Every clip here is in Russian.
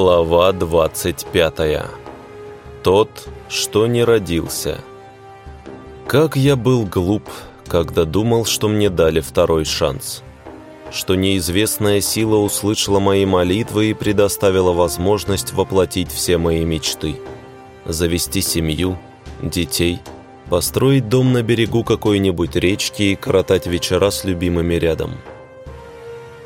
Глава 25. Тот, что не родился. Как я был глуп, когда думал, что мне дали второй шанс. Что неизвестная сила услышала мои молитвы и предоставила возможность воплотить все мои мечты. Завести семью, детей, построить дом на берегу какой-нибудь речки и коротать вечера с любимыми рядом.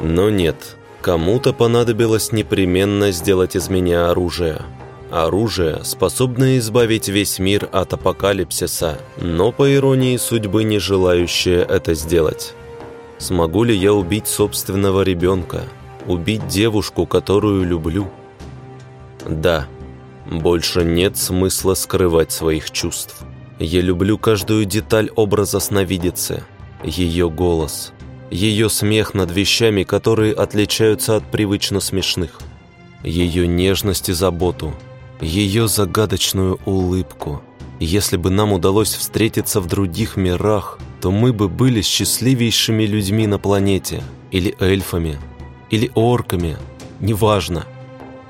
Но нет, кому-то понадобилось непременно сделать из меня оружие – Оружие, способное избавить весь мир от апокалипсиса, но, по иронии судьбы, не желающее это сделать. Смогу ли я убить собственного ребенка? Убить девушку, которую люблю? Да, больше нет смысла скрывать своих чувств. Я люблю каждую деталь образа сновидицы, ее голос, ее смех над вещами, которые отличаются от привычно смешных, ее нежность и заботу – ее загадочную улыбку. Если бы нам удалось встретиться в других мирах, то мы бы были счастливейшими людьми на планете, или эльфами, или орками, неважно.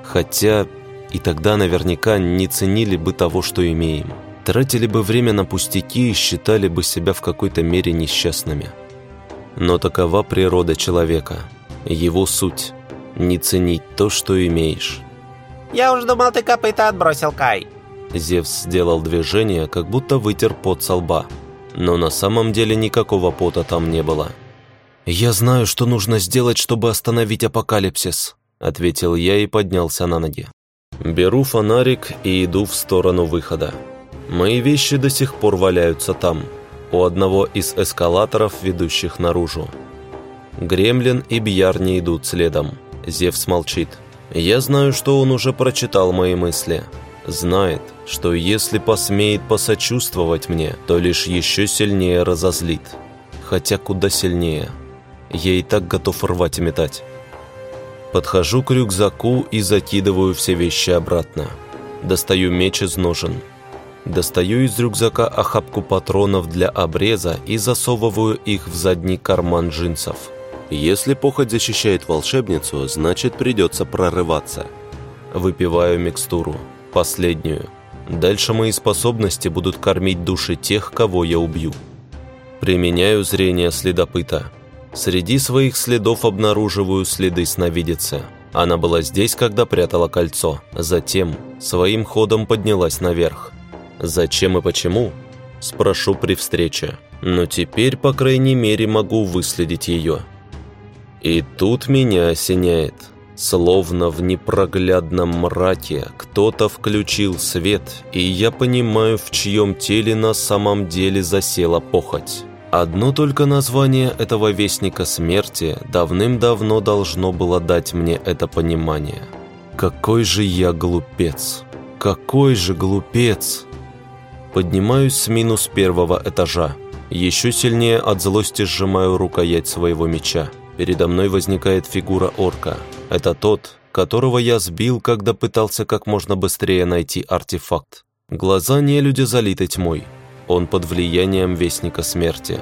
Хотя и тогда наверняка не ценили бы того, что имеем. Тратили бы время на пустяки и считали бы себя в какой-то мере несчастными. Но такова природа человека, его суть – не ценить то, что имеешь. «Я уж думал, ты копыта отбросил, Кай!» Зевс сделал движение, как будто вытер пот со лба. Но на самом деле никакого пота там не было. «Я знаю, что нужно сделать, чтобы остановить апокалипсис», ответил я и поднялся на ноги. Беру фонарик и иду в сторону выхода. Мои вещи до сих пор валяются там, у одного из эскалаторов, ведущих наружу. Гремлин и Бьярни идут следом. Зевс молчит. Я знаю, что он уже прочитал мои мысли. Знает, что если посмеет посочувствовать мне, то лишь еще сильнее разозлит. Хотя куда сильнее. Я и так готов рвать и метать. Подхожу к рюкзаку и закидываю все вещи обратно. Достаю меч из ножен. Достаю из рюкзака охапку патронов для обреза и засовываю их в задний карман джинсов. Если похоть защищает волшебницу, значит придется прорываться. Выпиваю микстуру. Последнюю. Дальше мои способности будут кормить души тех, кого я убью. Применяю зрение следопыта. Среди своих следов обнаруживаю следы сновидицы. Она была здесь, когда прятала кольцо. Затем своим ходом поднялась наверх. Зачем и почему? Спрошу при встрече. Но теперь, по крайней мере, могу выследить ее. И тут меня осеняет. Словно в непроглядном мраке кто-то включил свет, и я понимаю, в чьем теле на самом деле засела похоть. Одно только название этого Вестника Смерти давным-давно должно было дать мне это понимание. Какой же я глупец! Какой же глупец! Поднимаюсь с минус первого этажа. Еще сильнее от злости сжимаю рукоять своего меча. Передо мной возникает фигура орка. Это тот, которого я сбил, когда пытался как можно быстрее найти артефакт. Глаза нелюдя залиты тьмой. Он под влиянием Вестника Смерти.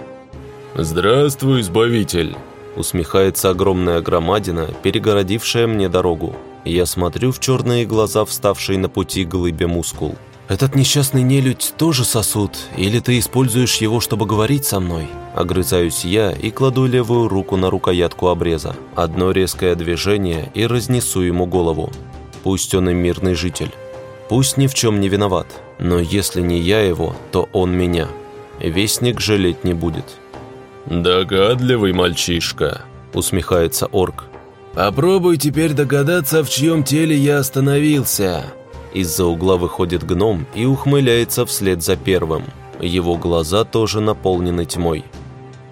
«Здравствуй, Избавитель!» Усмехается огромная громадина, перегородившая мне дорогу. Я смотрю в черные глаза, вставшие на пути глыбе мускул. «Этот несчастный нелюдь тоже сосуд, или ты используешь его, чтобы говорить со мной?» Огрызаюсь я и кладу левую руку на рукоятку обреза. Одно резкое движение и разнесу ему голову. Пусть он и мирный житель. Пусть ни в чем не виноват. Но если не я его, то он меня. Вестник жалеть не будет. «Догадливый мальчишка», — усмехается орк. «Попробуй теперь догадаться, в чьем теле я остановился», из-за угла выходит гном и ухмыляется вслед за первым. Его глаза тоже наполнены тьмой.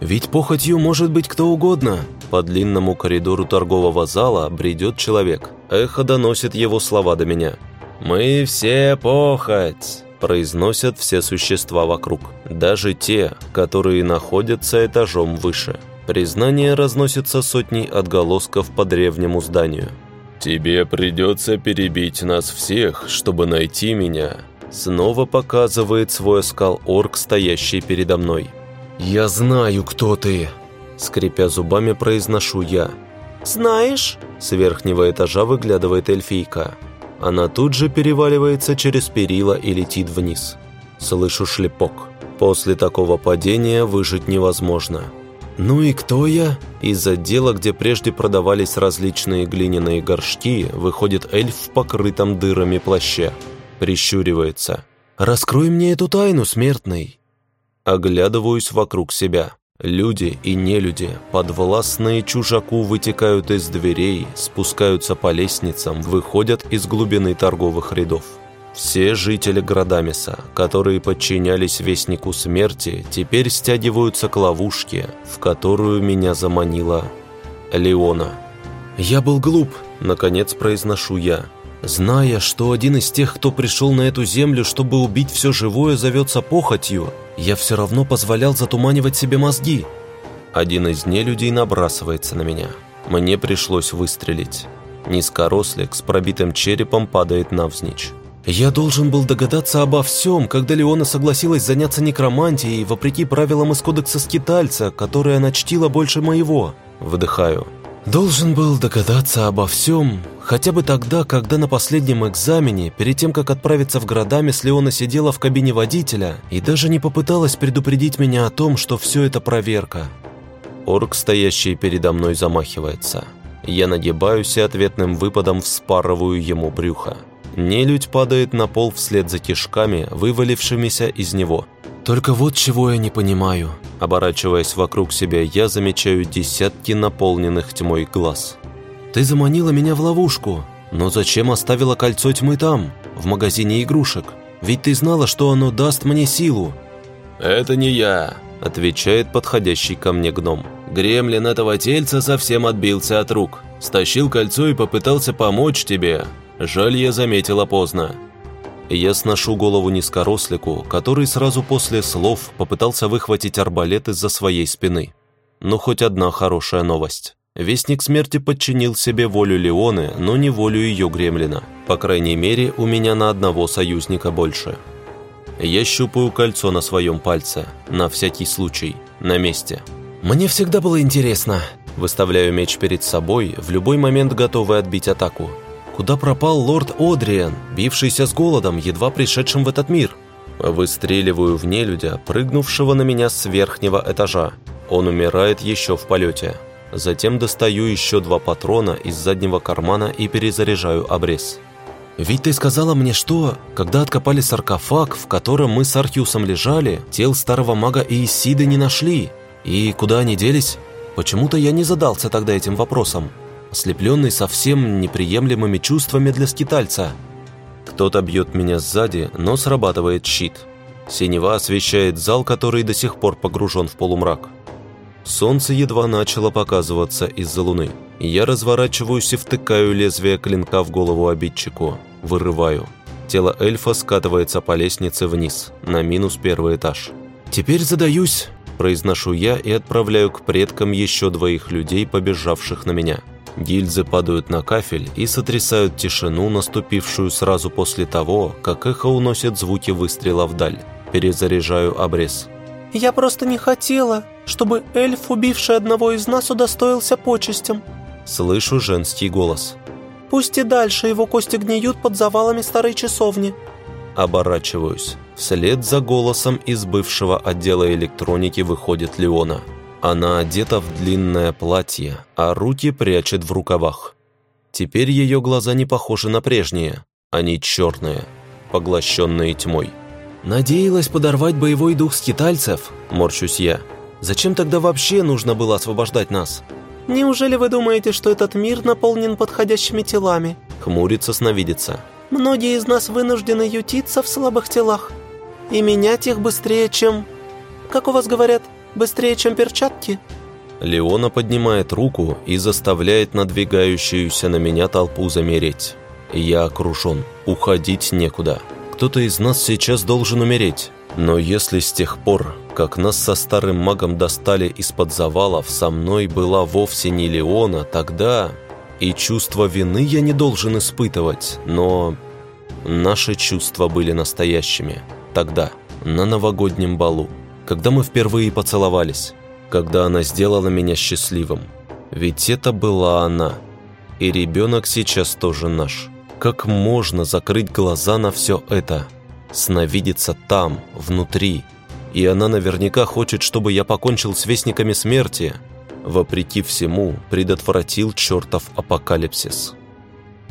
«Ведь похотью может быть кто угодно!» По длинному коридору торгового зала бредет человек. Эхо доносит его слова до меня. «Мы все похоть!» произносят все существа вокруг, даже те, которые находятся этажом выше. Признание разносится сотней отголосков по древнему зданию. «Тебе придется перебить нас всех, чтобы найти меня», снова показывает свой оскал орк, стоящий передо мной. «Я знаю, кто ты!» Скрипя зубами, произношу я. «Знаешь?» С верхнего этажа выглядывает эльфийка. Она тут же переваливается через перила и летит вниз. Слышу шлепок. После такого падения выжить невозможно. Ну и кто я? Из отдела, где прежде продавались различные глиняные горшки, выходит эльф в покрытом дырами плаще. Прищуривается. «Раскрой мне эту тайну, смертный!» Оглядываюсь вокруг себя. Люди и нелюди, подвластные чужаку, вытекают из дверей, спускаются по лестницам, выходят из глубины торговых рядов. Все жители Градамиса, которые подчинялись Вестнику Смерти, теперь стягиваются к ловушке, в которую меня заманила Леона. «Я был глуп», — наконец произношу я. Зная, что один из тех, кто пришел на эту землю, чтобы убить все живое, зовется похотью, я все равно позволял затуманивать себе мозги. Один из нелюдей набрасывается на меня. Мне пришлось выстрелить. Низкорослик с пробитым черепом падает навзничь. Я должен был догадаться обо всем, когда Леона согласилась заняться некромантией, вопреки правилам из кодекса скитальца, которые она чтила больше моего. Выдыхаю. Должен был догадаться обо всем, хотя бы тогда, когда на последнем экзамене, перед тем, как отправиться в Градамис, Леона сидела в кабине водителя и даже не попыталась предупредить меня о том, что все это проверка. Орк, стоящий передо мной, замахивается. Я нагибаюсь и ответным выпадом вспарываю ему брюхо. Нелюдь падает на пол вслед за кишками, вывалившимися из него – только вот чего я не понимаю. Оборачиваясь вокруг себя, я замечаю десятки наполненных тьмой глаз. Ты заманила меня в ловушку, но зачем оставила кольцо тьмы там, в магазине игрушек? Ведь ты знала, что оно даст мне силу. Это не я, отвечает подходящий ко мне гном. Гремлин этого тельца совсем отбился от рук. Стащил кольцо и попытался помочь тебе. Жаль, я заметила поздно. Я сношу голову низкорослику, который сразу после слов попытался выхватить арбалет из-за своей спины. Но хоть одна хорошая новость. Вестник смерти подчинил себе волю Леоны, но не волю ее гремлина. По крайней мере, у меня на одного союзника больше. Я щупаю кольцо на своем пальце, на всякий случай, на месте. Мне всегда было интересно. Выставляю меч перед собой, в любой момент готовый отбить атаку. Куда пропал лорд Одриан, бившийся с голодом, едва пришедшим в этот мир? Выстреливаю в нелюдя, прыгнувшего на меня с верхнего этажа. Он умирает еще в полете. Затем достаю еще два патрона из заднего кармана и перезаряжаю обрез. «Ведь ты сказала мне, что, когда откопали саркофаг, в котором мы с Архиусом лежали, тел старого мага Иисиды не нашли. И куда они делись? Почему-то я не задался тогда этим вопросом ослепленный совсем неприемлемыми чувствами для скитальца. Кто-то бьет меня сзади, но срабатывает щит. Синева освещает зал, который до сих пор погружен в полумрак. Солнце едва начало показываться из-за луны. Я разворачиваюсь и втыкаю лезвие клинка в голову обидчику. Вырываю. Тело эльфа скатывается по лестнице вниз, на минус первый этаж. «Теперь задаюсь», – произношу я и отправляю к предкам еще двоих людей, побежавших на меня. Гильзы падают на кафель и сотрясают тишину, наступившую сразу после того, как эхо уносит звуки выстрела вдаль. Перезаряжаю обрез. «Я просто не хотела, чтобы эльф, убивший одного из нас, удостоился почестям». Слышу женский голос. «Пусть и дальше его кости гниют под завалами старой часовни». Оборачиваюсь. Вслед за голосом из бывшего отдела электроники выходит Леона. Она одета в длинное платье, а руки прячет в рукавах. Теперь ее глаза не похожи на прежние. Они черные, поглощенные тьмой. «Надеялась подорвать боевой дух скитальцев?» – морщусь я. «Зачем тогда вообще нужно было освобождать нас?» «Неужели вы думаете, что этот мир наполнен подходящими телами?» – хмурится сновидица. «Многие из нас вынуждены ютиться в слабых телах и менять их быстрее, чем... Как у вас говорят – Быстрее, чем перчатки?» Леона поднимает руку и заставляет надвигающуюся на меня толпу замереть. Я окружен. Уходить некуда. Кто-то из нас сейчас должен умереть. Но если с тех пор, как нас со старым магом достали из-под завалов, со мной была вовсе не Леона, тогда... И чувство вины я не должен испытывать, но... Наши чувства были настоящими. Тогда, на новогоднем балу когда мы впервые поцеловались, когда она сделала меня счастливым. Ведь это была она. И ребенок сейчас тоже наш. Как можно закрыть глаза на все это? Сновидится там, внутри. И она наверняка хочет, чтобы я покончил с вестниками смерти. Вопреки всему, предотвратил чертов апокалипсис.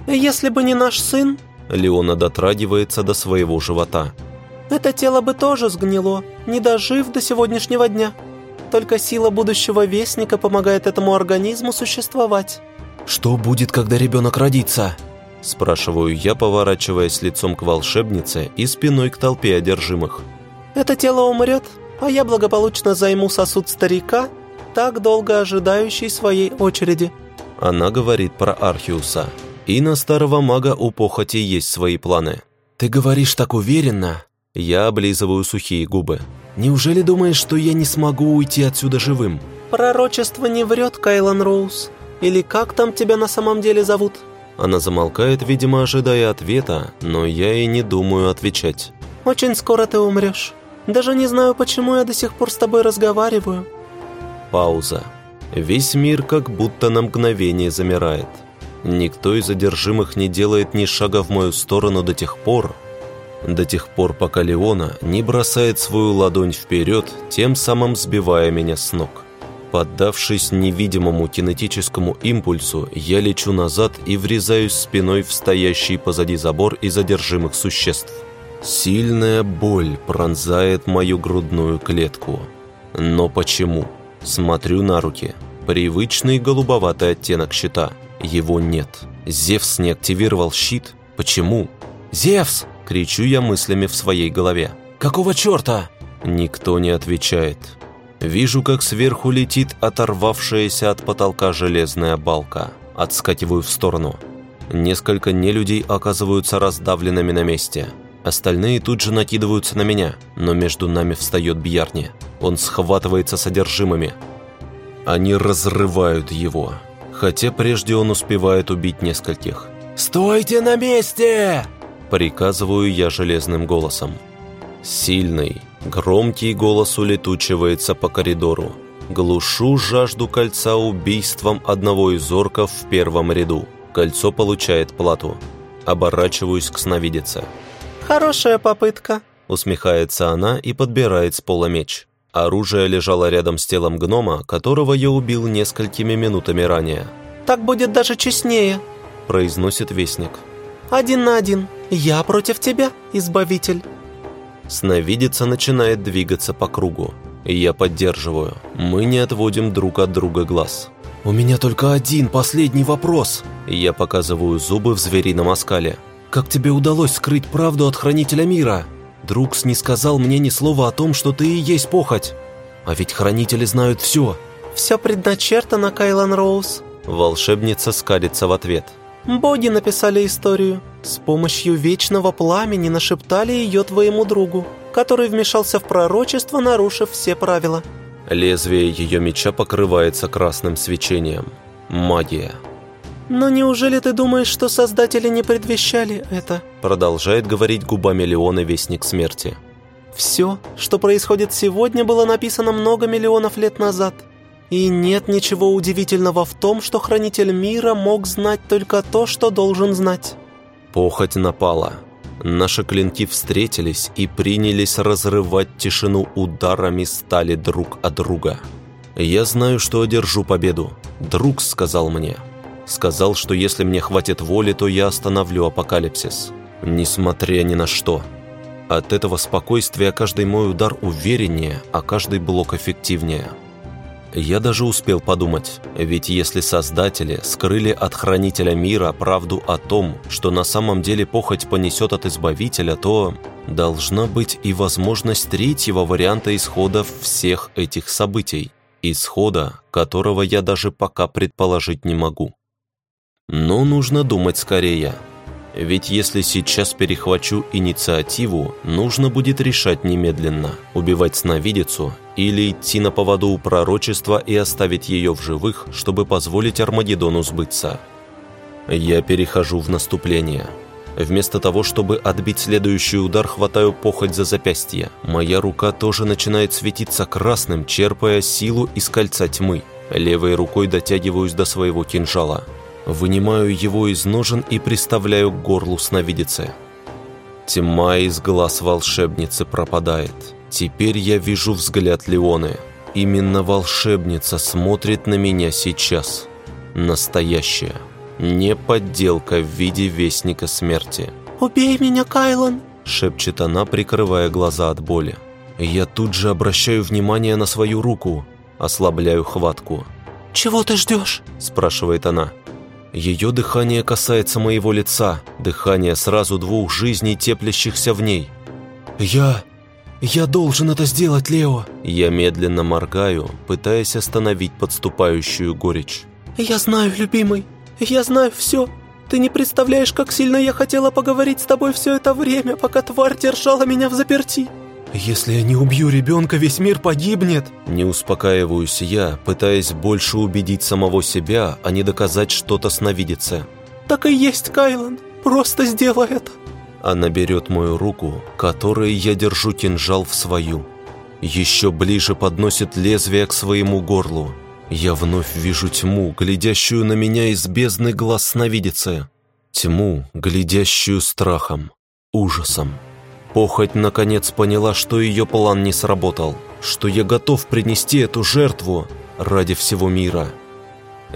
«Если бы не наш сын...» Леона дотрагивается до своего живота. «Это тело бы тоже сгнило, не дожив до сегодняшнего дня. Только сила будущего вестника помогает этому организму существовать». «Что будет, когда ребенок родится?» Спрашиваю я, поворачиваясь лицом к волшебнице и спиной к толпе одержимых. «Это тело умрет, а я благополучно займу сосуд старика, так долго ожидающий своей очереди». Она говорит про Архиуса. И на старого мага у похоти есть свои планы. «Ты говоришь так уверенно?» Я облизываю сухие губы. «Неужели думаешь, что я не смогу уйти отсюда живым?» «Пророчество не врет, Кайлан Роуз. Или как там тебя на самом деле зовут?» Она замолкает, видимо, ожидая ответа, но я и не думаю отвечать. «Очень скоро ты умрешь. Даже не знаю, почему я до сих пор с тобой разговариваю». Пауза. Весь мир как будто на мгновение замирает. Никто из задержимых не делает ни шага в мою сторону до тех пор, до тех пор, пока Леона не бросает свою ладонь вперед, тем самым сбивая меня с ног. Поддавшись невидимому кинетическому импульсу, я лечу назад и врезаюсь спиной в стоящий позади забор из задержимых существ. Сильная боль пронзает мою грудную клетку. Но почему? Смотрю на руки. Привычный голубоватый оттенок щита. Его нет. Зевс не активировал щит. Почему? «Зевс!» – кричу я мыслями в своей голове. «Какого черта?» Никто не отвечает. Вижу, как сверху летит оторвавшаяся от потолка железная балка. Отскакиваю в сторону. Несколько нелюдей оказываются раздавленными на месте. Остальные тут же накидываются на меня, но между нами встает Бьярни. Он схватывается содержимыми. Они разрывают его, хотя прежде он успевает убить нескольких. «Стойте на месте!» Приказываю я железным голосом. Сильный, громкий голос улетучивается по коридору. Глушу жажду кольца убийством одного из орков в первом ряду. Кольцо получает плату. Оборачиваюсь к сновидице. «Хорошая попытка», — усмехается она и подбирает с пола меч. Оружие лежало рядом с телом гнома, которого я убил несколькими минутами ранее. «Так будет даже честнее», — произносит вестник. «Один на один. Я против тебя, избавитель». Сновидица начинает двигаться по кругу. Я поддерживаю. Мы не отводим друг от друга глаз. «У меня только один последний вопрос!» Я показываю зубы в зверином оскале. Как тебе удалось скрыть правду от Хранителя Мира? Друкс не сказал мне ни слова о том, что ты и есть похоть. А ведь Хранители знают все. Все предначертано, Кайлан Роуз. Волшебница скалится в ответ. Боги написали историю. С помощью вечного пламени нашептали ее твоему другу, который вмешался в пророчество, нарушив все правила. Лезвие ее меча покрывается красным свечением. Магия. «Но неужели ты думаешь, что создатели не предвещали это?» Продолжает говорить губами Леона Вестник Смерти. «Все, что происходит сегодня, было написано много миллионов лет назад. И нет ничего удивительного в том, что Хранитель Мира мог знать только то, что должен знать». Похоть напала. Наши клинки встретились и принялись разрывать тишину ударами стали друг от друга. «Я знаю, что одержу победу. Друг сказал мне». Сказал, что если мне хватит воли, то я остановлю апокалипсис. Несмотря ни на что. От этого спокойствия каждый мой удар увереннее, а каждый блок эффективнее. Я даже успел подумать, ведь если создатели скрыли от Хранителя Мира правду о том, что на самом деле похоть понесет от Избавителя, то должна быть и возможность третьего варианта исхода всех этих событий, исхода, которого я даже пока предположить не могу. Но нужно думать скорее. Ведь если сейчас перехвачу инициативу, нужно будет решать немедленно, убивать сновидицу или идти на поводу у пророчества и оставить ее в живых, чтобы позволить Армагеддону сбыться. Я перехожу в наступление. Вместо того, чтобы отбить следующий удар, хватаю похоть за запястье. Моя рука тоже начинает светиться красным, черпая силу из кольца тьмы. Левой рукой дотягиваюсь до своего кинжала. Вынимаю его из ножен и приставляю к горлу сновидицы. Тьма из глаз волшебницы пропадает. Теперь я вижу взгляд Леоны. Именно волшебница смотрит на меня сейчас. Настоящая. Не подделка в виде Вестника Смерти. «Убей меня, Кайлан!» шепчет она, прикрывая глаза от боли. Я тут же обращаю внимание на свою руку, ослабляю хватку. «Чего ты ждешь?» – спрашивает она. Ее дыхание касается моего лица, дыхание сразу двух жизней, теплящихся в ней. «Я... я должен это сделать, Лео!» Я медленно моргаю, пытаясь остановить подступающую горечь. «Я знаю, любимый, я знаю все. Ты не представляешь, как сильно я хотела поговорить с тобой все это время, пока тварь держала меня в заперти. Если я не убью ребенка, весь мир погибнет. Не успокаиваюсь я, пытаясь больше убедить самого себя, а не доказать что-то сновидице. Так и есть, Кайлан. Просто сделай это. Она берет мою руку, которой я держу кинжал в свою. Еще ближе подносит лезвие к своему горлу. Я вновь вижу тьму, глядящую на меня из бездны глаз сновидицы. Тьму, глядящую страхом, ужасом. Похоть наконец поняла, что ее план не сработал, что я готов принести эту жертву ради всего мира.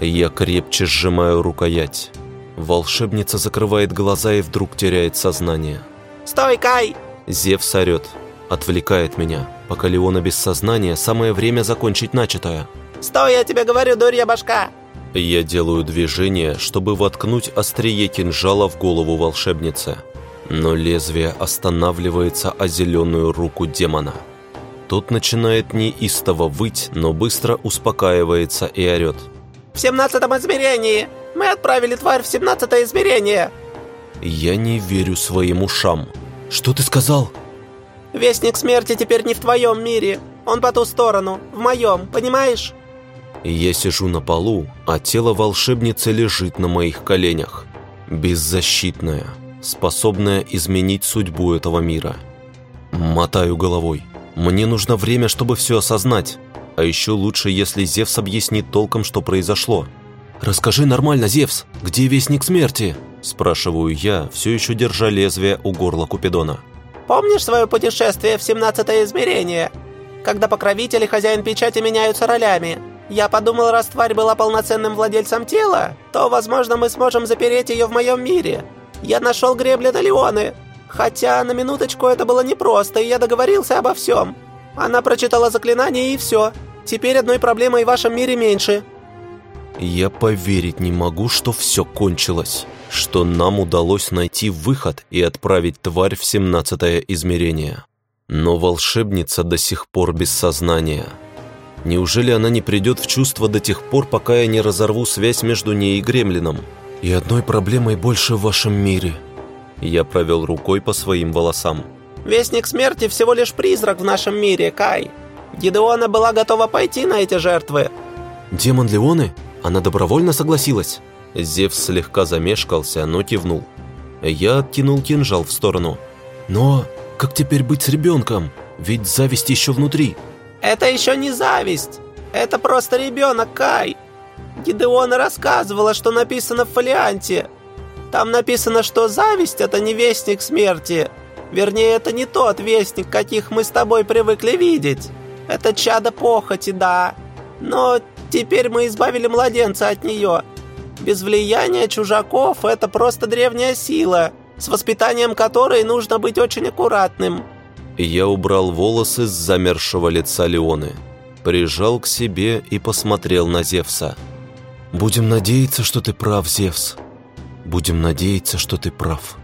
Я крепче сжимаю рукоять. Волшебница закрывает глаза и вдруг теряет сознание. «Стой, Кай!» Зевс орет, отвлекает меня. Пока Леона без сознания, самое время закончить начатое. «Стой, я тебе говорю, дурья башка!» Я делаю движение, чтобы воткнуть острие кинжала в голову волшебницы. Но лезвие останавливается о зеленую руку демона. Тот начинает неистово выть, но быстро успокаивается и орет. «В семнадцатом измерении! Мы отправили тварь в семнадцатое измерение!» Я не верю своим ушам. «Что ты сказал?» «Вестник смерти теперь не в твоем мире. Он по ту сторону, в моем, понимаешь?» Я сижу на полу, а тело волшебницы лежит на моих коленях. Беззащитная, способная изменить судьбу этого мира. Мотаю головой. Мне нужно время, чтобы все осознать. А еще лучше, если Зевс объяснит толком, что произошло. «Расскажи нормально, Зевс, где Вестник Смерти?» Спрашиваю я, все еще держа лезвие у горла Купидона. «Помнишь свое путешествие в семнадцатое измерение? Когда покровитель и хозяин печати меняются ролями?» Я подумал, раз тварь была полноценным владельцем тела, то, возможно, мы сможем запереть ее в моем мире. Я нашел гребли Леоны. Хотя, на минуточку, это было непросто, и я договорился обо всем. Она прочитала заклинание, и все. Теперь одной проблемой в вашем мире меньше. Я поверить не могу, что все кончилось. Что нам удалось найти выход и отправить тварь в семнадцатое измерение. Но волшебница до сих пор без сознания. Неужели она не придет в чувство до тех пор, пока я не разорву связь между ней и Гремлином? И одной проблемой больше в вашем мире. Я провел рукой по своим волосам. Вестник смерти всего лишь призрак в нашем мире, Кай. Гидеона была готова пойти на эти жертвы. Демон Леоны? Она добровольно согласилась? Зевс слегка замешкался, но кивнул. Я откинул кинжал в сторону. Но как теперь быть с ребенком? Ведь зависть еще внутри. Это еще не зависть. Это просто ребенок, Кай. Гидеона рассказывала, что написано в фолианте. Там написано, что зависть – это не вестник смерти. Вернее, это не тот вестник, каких мы с тобой привыкли видеть. Это чадо похоти, да. Но теперь мы избавили младенца от нее. Без влияния чужаков это просто древняя сила, с воспитанием которой нужно быть очень аккуратным. Я убрал волосы с замерзшего лица Леоны, прижал к себе и посмотрел на Зевса. «Будем надеяться, что ты прав, Зевс. Будем надеяться, что ты прав».